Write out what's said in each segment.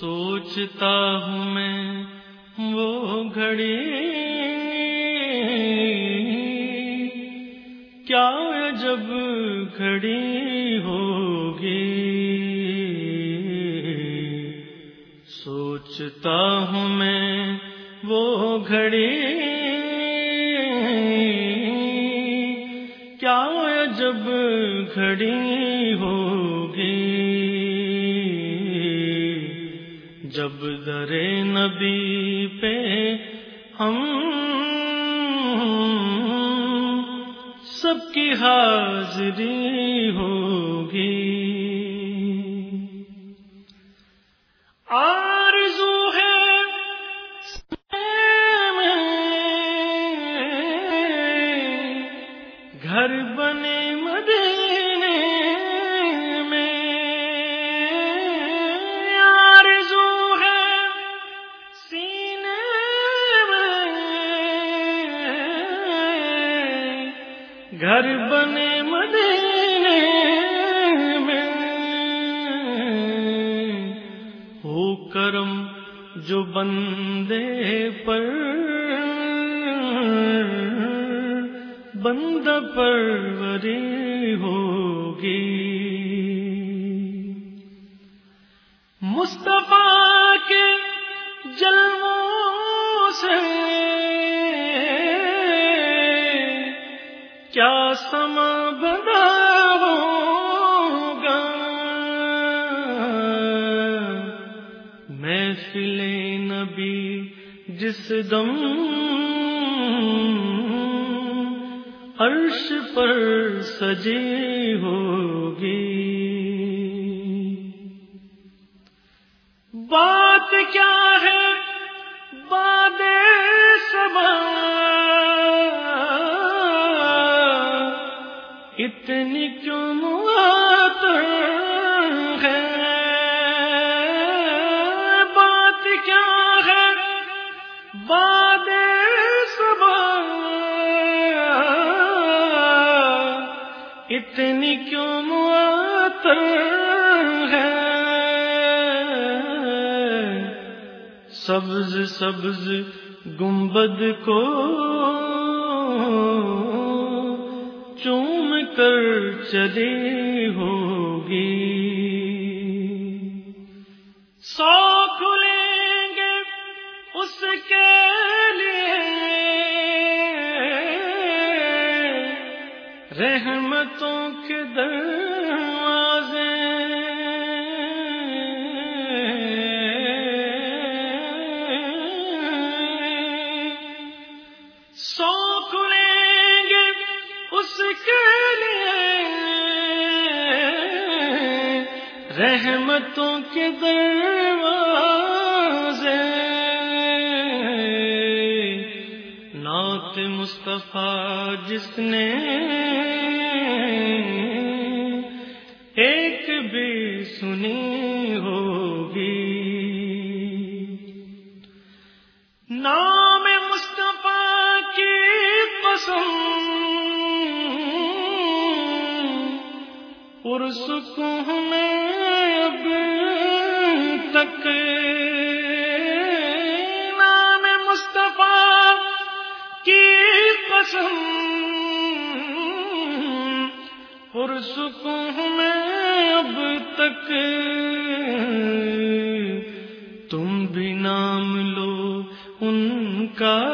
سوچتا ہوں میں وہ گھڑی کیا جب گھڑی ہوگی؟ سوچتا ہوں میں وہ گھڑی کیا جب گھڑی ہوگی جب در نبی پہ ہم سب کی حاضری ہوگی۔ گھر بنے مدینے میں ہو کرم جو بندے پر بند پروری ہوگی۔ مصطفیٰ کے جلووں سما بنا ہوگا۔ میں نبی جس دم عرش پر سجی ہوگی۔ بات کیا ہے؟ باد سبا اتنی کیوں ہے۔ بات کیا ہے؟ باد صبح۔ اتنی کیوں موت ہے۔ سبز سبز گنبد کو کر چلی ہوگی۔ سو کھلیں گے اس کے لیے۔ رحمتوں کے دروازے۔ سو کھلیں گے اس کے رحمتوں کے دروازے۔ نعت مصطفیٰ جس نے ایک بھی سنی ہوگی۔ نام مصطفیٰ کی قسم۔ پرسکوں پرسکوں میں اب تک۔ تم بھی نام لو ان کا۔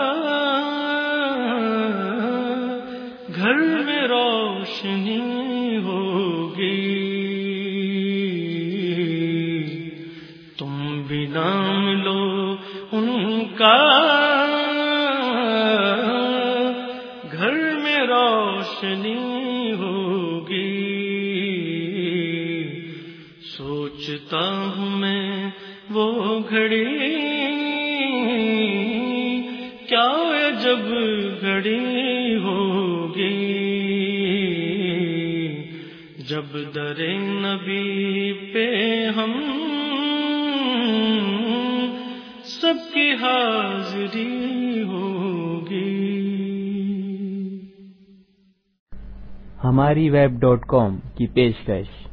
گھر میں روشنی ہوگی۔ تم بھی نام لو ان کا۔ گھر میں روشنی سوچتا ہوں میں، وہ گھڑی۔ کیا جب گھڑی ہوگی؟ جب در نبی پہ ہم سب کی حاضری ہوگی۔ ہماری ویب ڈاٹ کام کی پیشکش۔